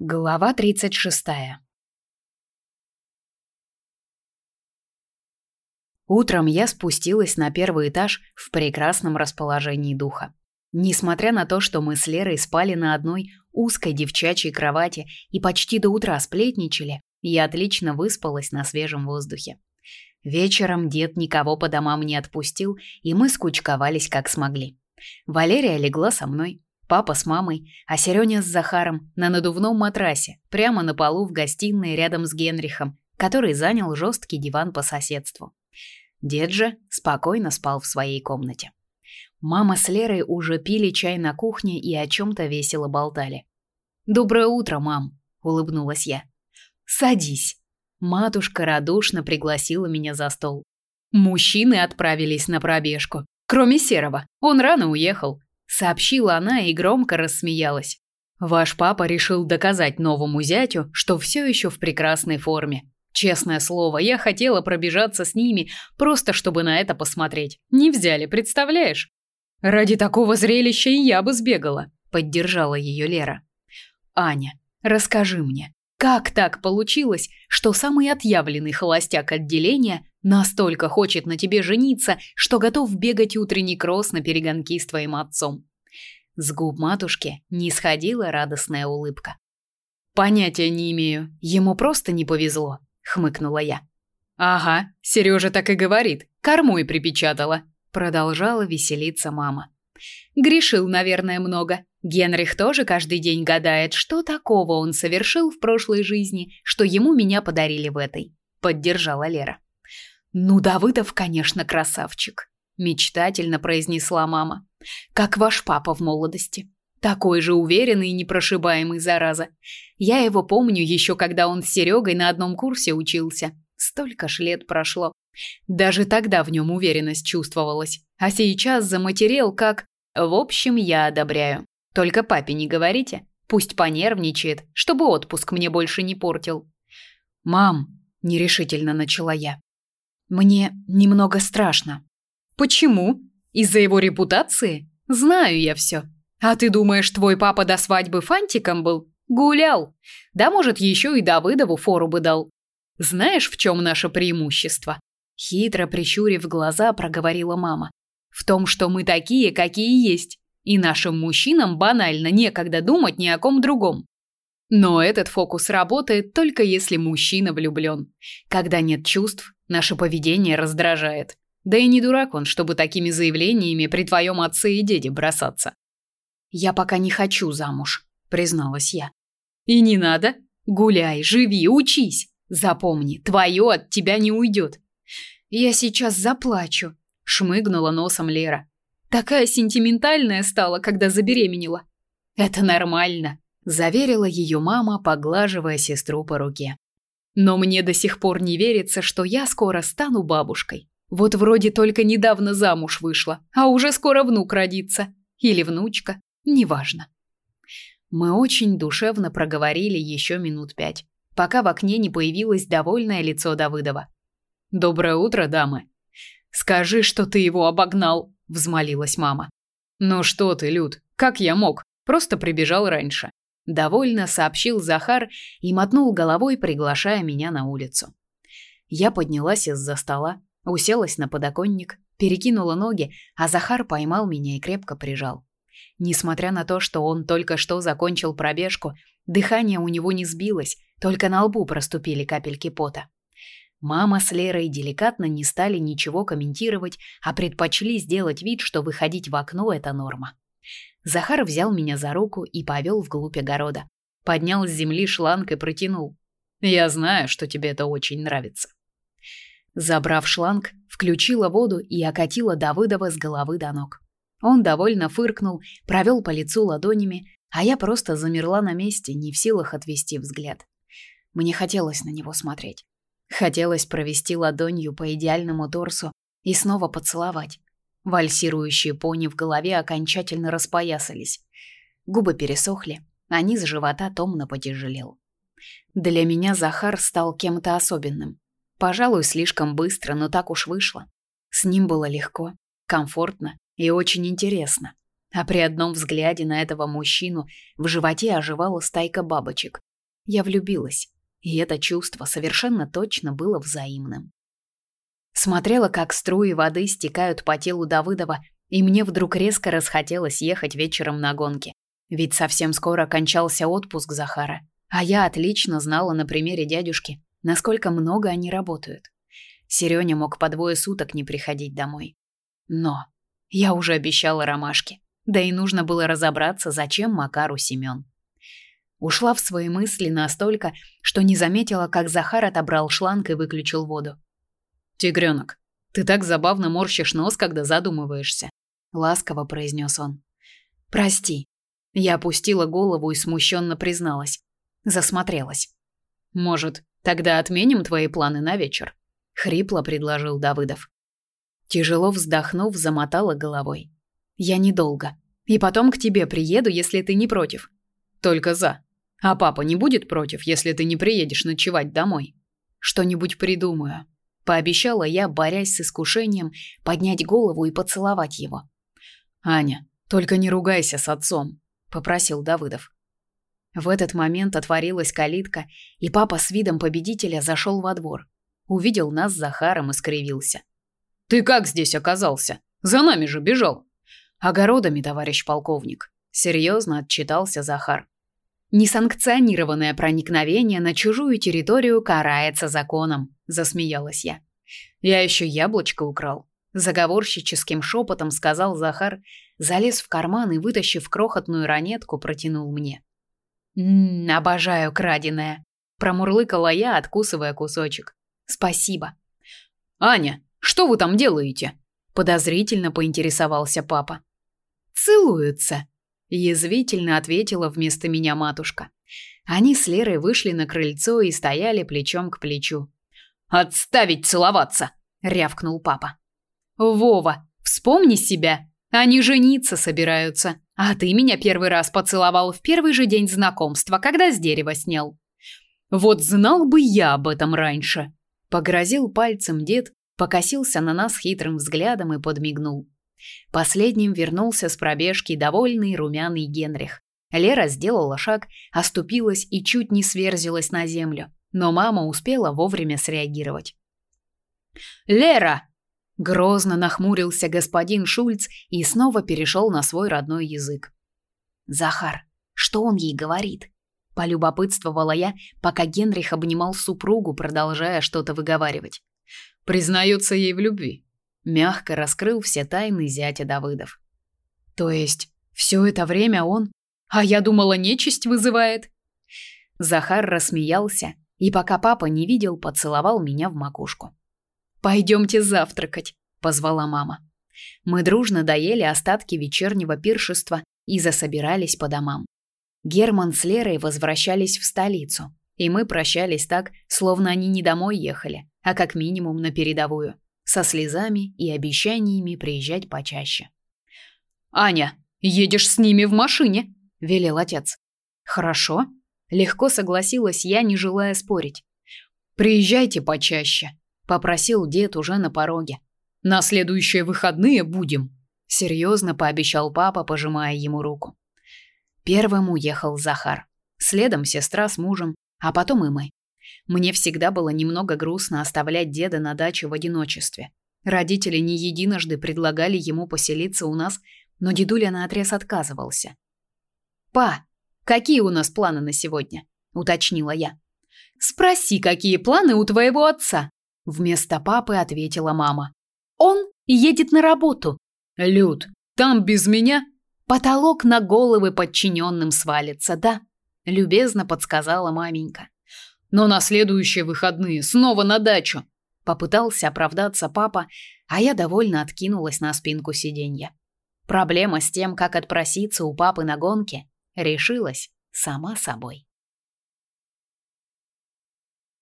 Глава 36. Утром я спустилась на первый этаж в прекрасном расположении духа. Несмотря на то, что мы с Лерой спали на одной узкой девчачьей кровати и почти до утра сплетничали, я отлично выспалась на свежем воздухе. Вечером дед никого по домам не отпустил, и мы скучковались как смогли. Валерия легла со мной, Папа с мамой, а Серёня с Захаром на надувном матрасе, прямо на полу в гостиной рядом с Генрихом, который занял жесткий диван по соседству. Дед же спокойно спал в своей комнате. Мама с Лерой уже пили чай на кухне и о чем то весело болтали. "Доброе утро, мам", улыбнулась я. "Садись". Матушка радушно пригласила меня за стол. Мужчины отправились на пробежку, кроме Серого. Он рано уехал сообщила она и громко рассмеялась. Ваш папа решил доказать новому зятю, что все еще в прекрасной форме. Честное слово, я хотела пробежаться с ними, просто чтобы на это посмотреть. Не взяли, представляешь? Ради такого зрелища и я бы сбегала, поддержала ее Лера. Аня, расскажи мне, как так получилось, что самый отъявленный холостяк отделения настолько хочет на тебе жениться, что готов бегать утренний кросс на перегонки с твоим отцом? С губ матушки не сходила радостная улыбка. Понятия не имею, ему просто не повезло, хмыкнула я. Ага, Сережа так и говорит. Кормой припечатала, продолжала веселиться мама. Грешил, наверное, много. Генрих тоже каждый день гадает, что такого он совершил в прошлой жизни, что ему меня подарили в этой, поддержала Лера. Ну, Давыдов, конечно, красавчик, мечтательно произнесла мама. Как ваш папа в молодости. Такой же уверенный и непрошибаемый зараза. Я его помню еще когда он с Серегой на одном курсе учился. Столько ж лет прошло. Даже тогда в нем уверенность чувствовалась. А сейчас заматерел как... В общем, я одобряю. Только папе не говорите. Пусть понервничает, чтобы отпуск мне больше не портил. «Мам», — нерешительно начала я, — «мне немного страшно». «Почему? Из-за его репутации? Знаю я все. А ты думаешь, твой папа до свадьбы фантиком был? Гулял. Да, может, еще и Давыдову фору бы дал. Знаешь, в чем наше преимущество?» Хитро прищурив глаза, проговорила мама. «В том, что мы такие, какие есть. И нашим мужчинам банально некогда думать ни о ком другом. Но этот фокус работает только если мужчина влюблен. Когда нет чувств, наше поведение раздражает. Да и не дурак он, чтобы такими заявлениями при твоем отце и деде бросаться. Я пока не хочу замуж, призналась я. И не надо. Гуляй, живи, учись. Запомни, твое от тебя не уйдет. Я сейчас заплачу, шмыгнула носом Лера. Такая сентиментальная стала, когда забеременела. Это нормально, заверила ее мама, поглаживая сестру по руке. Но мне до сих пор не верится, что я скоро стану бабушкой. Вот вроде только недавно замуж вышла, а уже скоро внук родится или внучка, неважно. Мы очень душевно проговорили еще минут пять, пока в окне не появилось довольное лицо Давыдова. Доброе утро, дамы. Скажи, что ты его обогнал, взмолилась мама. Ну что ты, Люд? Как я мог? Просто прибежал раньше. Довольно сообщил Захар и мотнул головой, приглашая меня на улицу. Я поднялась из-за стола, уселась на подоконник, перекинула ноги, а Захар поймал меня и крепко прижал. Несмотря на то, что он только что закончил пробежку, дыхание у него не сбилось, только на лбу проступили капельки пота. Мама с Лерой деликатно не стали ничего комментировать, а предпочли сделать вид, что выходить в окно это норма. Захар взял меня за руку и повел вглубь огорода. Поднял с земли шланг и протянул. Я знаю, что тебе это очень нравится. Забрав шланг, включила воду и окатила Давыдова с головы до ног. Он довольно фыркнул, провел по лицу ладонями, а я просто замерла на месте, не в силах отвести взгляд. Мне хотелось на него смотреть. Хотелось провести ладонью по идеальному торсу и снова поцеловать. Вальсирующие пони в голове окончательно распоясались. Губы пересохли, а низ живота томно потяжелел. Для меня Захар стал кем-то особенным. Пожалуй, слишком быстро, но так уж вышло. С ним было легко, комфортно и очень интересно. А при одном взгляде на этого мужчину в животе оживала стайка бабочек, Я влюбилась, и это чувство совершенно точно было взаимным. Смотрела, как струи воды стекают по телу Давыдова, и мне вдруг резко расхотелось ехать вечером на гонки. Ведь совсем скоро кончался отпуск Захара, а я отлично знала на примере дядюшки, насколько много они работают. Серёня мог по двое суток не приходить домой. Но я уже обещала ромашке. Да и нужно было разобраться, зачем Макару Семён. Ушла в свои мысли настолько, что не заметила, как Захар отобрал шланг и выключил воду. «Тигрёнок, ты так забавно морщишь нос, когда задумываешься», — ласково произнес он. «Прости». Я опустила голову и смущенно призналась. Засмотрелась. «Может, тогда отменим твои планы на вечер?» — хрипло предложил Давыдов. Тяжело вздохнув, замотала головой. Я недолго. И потом к тебе приеду, если ты не против. Только за. А папа не будет против, если ты не приедешь ночевать домой. Что-нибудь придумаю, пообещала я, борясь с искушением поднять голову и поцеловать его. Аня, только не ругайся с отцом, попросил Давыдов. В этот момент отворилась калитка, и папа с видом победителя зашел во двор. Увидел нас с Захаром и скривился. Ты как здесь оказался? За нами же бежал огородами, товарищ полковник, серьезно отчитался Захар. Несанкционированное проникновение на чужую территорию карается законом, засмеялась я. Я еще яблочко украл, заговорщическим шепотом сказал Захар, залез в карман и вытащив крохотную ранетку, протянул мне. Мм, обожаю краденое, промурлыкала я, откусывая кусочек. Спасибо. Аня, что вы там делаете? подозрительно поинтересовался папа. Целуются, язвительно ответила вместо меня матушка. Они с Лерой вышли на крыльцо и стояли плечом к плечу. Отставить целоваться, рявкнул папа. Вова, вспомни себя. Они жениться собираются. А ты меня первый раз поцеловал в первый же день знакомства, когда с дерева снял. Вот знал бы я об этом раньше, погрозил пальцем дед, покосился на нас хитрым взглядом и подмигнул. Последним вернулся с пробежки довольный румяный Генрих. Лера сделала шаг, оступилась и чуть не сверзилась на землю, но мама успела вовремя среагировать. «Лера!» Грозно нахмурился господин Шульц и снова перешел на свой родной язык. «Захар, что он ей говорит?» Полюбопытствовала я, пока Генрих обнимал супругу, продолжая что-то выговаривать. «Признается ей в любви», мягко раскрыл все тайны зятя Давыдов. То есть все это время он, а я думала, нечисть вызывает. Захар рассмеялся и пока папа не видел, поцеловал меня в макушку. Пойдемте завтракать, позвала мама. Мы дружно доели остатки вечернего пиршества и засобирались по домам. Герман с Лерой возвращались в столицу, и мы прощались так, словно они не домой ехали, а как минимум на передовую со слезами и обещаниями приезжать почаще. «Аня, едешь с ними в машине», — велел отец. «Хорошо», — легко согласилась я, не желая спорить. «Приезжайте почаще», — попросил дед уже на пороге. «На следующие выходные будем», — серьезно пообещал папа, пожимая ему руку. Первым уехал Захар, следом сестра с мужем, а потом и мы. Мне всегда было немного грустно оставлять деда на даче в одиночестве. Родители не единожды предлагали ему поселиться у нас, но дедуля наотрез отказывался. «Па, какие у нас планы на сегодня?» – уточнила я. «Спроси, какие планы у твоего отца?» Вместо папы ответила мама. «Он едет на работу». «Люд, там без меня?» «Потолок на головы подчиненным свалится, да?» Любезно подсказала маменька. Но на следующие выходные снова на дачу. Попытался оправдаться папа, а я довольно откинулась на спинку сиденья. Проблема с тем, как отпроситься у папы на гонке, решилась сама собой.